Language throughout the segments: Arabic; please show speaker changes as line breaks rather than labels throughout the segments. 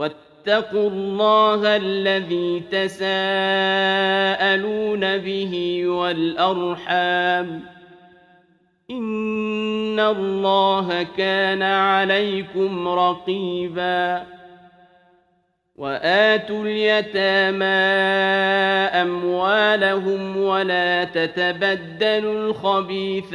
واتقوا الله الذي تساءلون به والأرحام. إن الله كان عليكم رقيبا. وآتوا اليتامى أموالهم ولا تتبدلوا الخبيث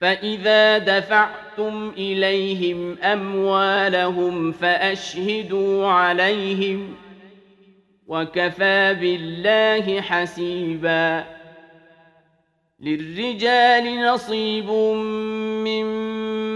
فإذا دفعتم إليهم أموالهم فأشهدوا عليهم وكفى بالله حسيبا للرجال نصيب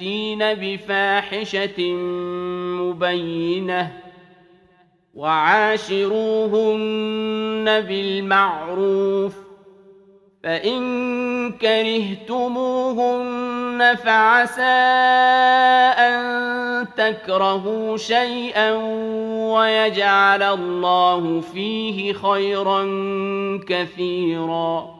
يأتين بفاحشة مبينة وعاشروهن بالمعروف فإن كرهتموهن فعسى أن تكرهوا شيئا ويجعل الله فيه خيرا كثيراً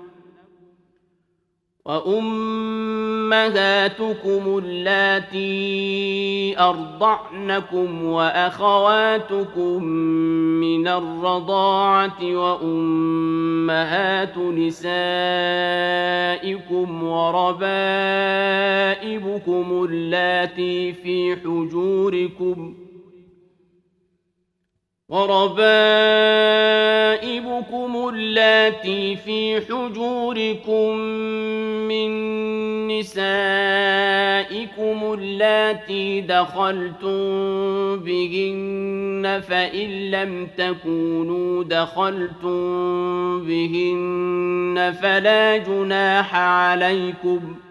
وأمهاتكم اللاتي أرضعنكم وأخواتكم من الرضاعة وأمهات نسائكم وربائبكم اللاتي في حجوركم ۖ وربائبكم اللاتي في حجوركم من نسائكم اللاتي دخلتم بهن فإن لم تكونوا دخلتم بهن فلا جناح عليكم ۖ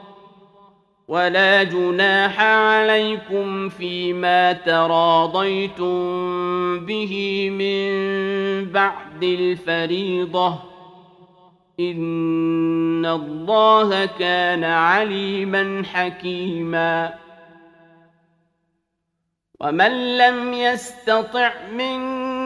ولا جناح عليكم فيما تراضيتم به من بعد الفريضة. إن الله كان عليما حكيما. ومن لم يستطع منكم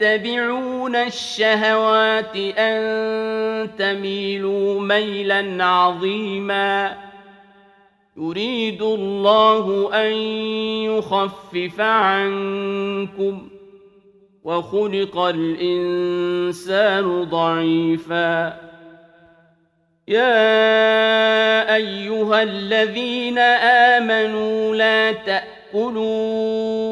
تتبعون الشهوات أن تميلوا ميلا عظيما. يريد الله أن يخفف عنكم وخلق الإنسان ضعيفا. يا أيها الذين آمنوا لا تأكلوا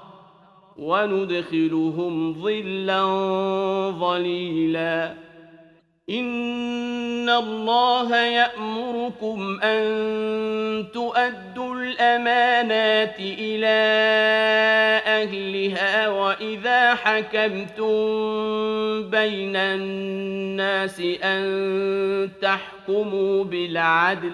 وندخلهم ظلا ظليلا. ان الله يامركم ان تؤدوا الامانات إلى اهلها واذا حكمتم بين الناس ان تحكموا بالعدل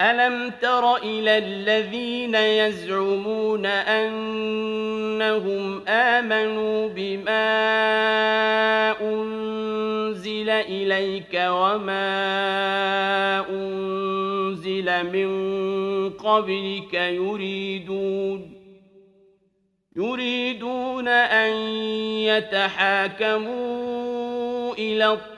ألم تر إلى الذين يزعمون أنهم آمنوا بما أنزل إليك وما أنزل من قبلك يريدون يريدون أن يتحاكموا إلى الطاغوت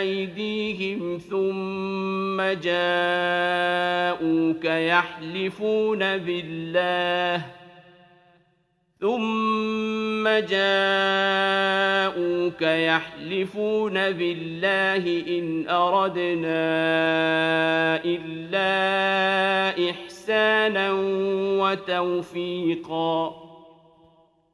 أيديهم ثم جاءوك يحلفون بالله. ثم جاءوك يحلفون بالله إن أردنا إلا إحسانا وتوفيقا.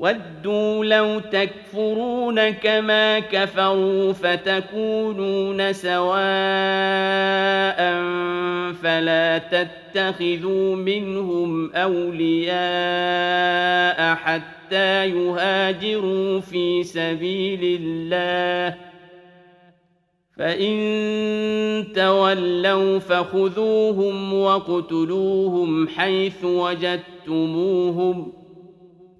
ودوا لو تكفرون كما كفروا فتكونون سواء فلا تتخذوا منهم أولياء حتى يهاجروا في سبيل الله. فإن تولوا فخذوهم واقتلوهم حيث وجدتموهم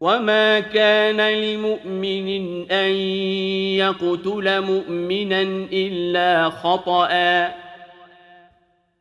وما كان لمؤمن ان يقتل مؤمنا الا خطأ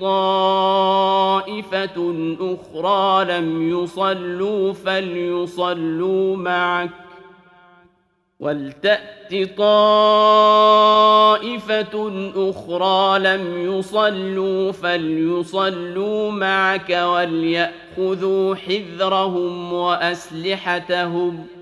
طائفة أخرى لم يصلوا فليصلوا معك ولتأت طائفة أخرى لم يصلوا فليصلوا معك وليأخذوا حذرهم وأسلحتهم ۖ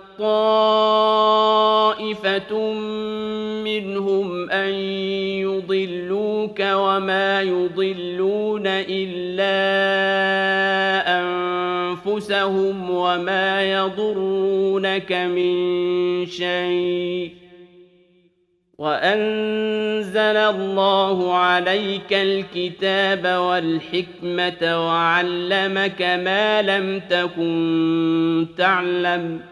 طائفة منهم أن يضلوك وما يضلون إلا أنفسهم وما يضرونك من شيء وأنزل الله عليك الكتاب والحكمة وعلمك ما لم تكن تعلم ۖ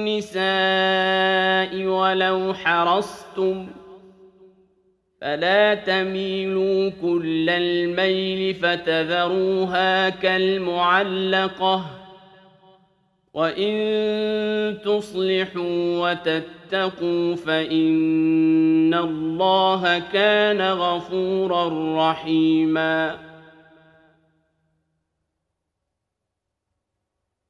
النساء ولو حرصتم فلا تميلوا كل الميل فتذروها كالمعلقة وإن تصلحوا وتتقوا فإن الله كان غفورا رحيما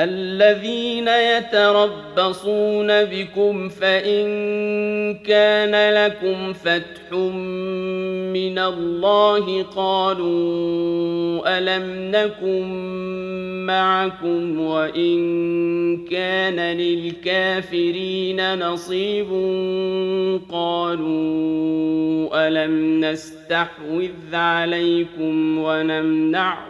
الذين يتربصون بكم فإن كان لكم فتح من الله قالوا ألم نكن معكم وإن كان للكافرين نصيب قالوا ألم نستحوذ عليكم ونمنعكم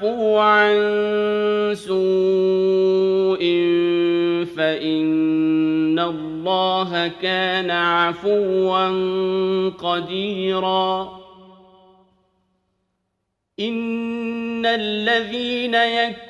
تعفوا عن سوء فان الله كان عفوا قديرا ان الذين يكفرون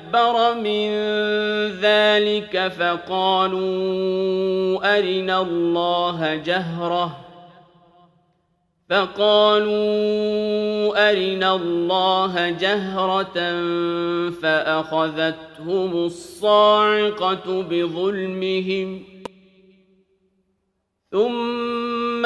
أكبر من ذلك فقالوا أرنا الله جهرة. فقالوا أرنا الله جهرة فأخذتهم الصاعقة بظلمهم. ثم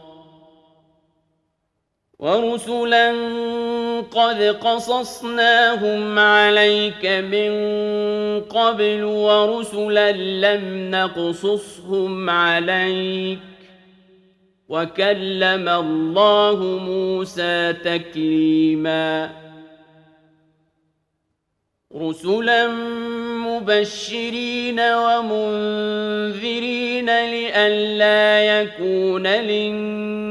ورسلا قد قصصناهم عليك من قبل ورسلا لم نقصصهم عليك وكلم الله موسى تكليما رسلا مبشرين ومنذرين لئلا يكون للناس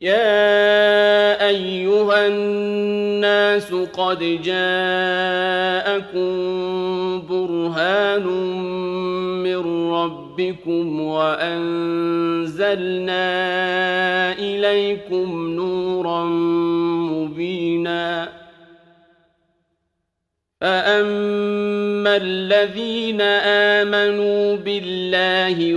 يا ايها الناس قد جاءكم برهان من ربكم وانزلنا اليكم نورا مبينا فاما الذين امنوا بالله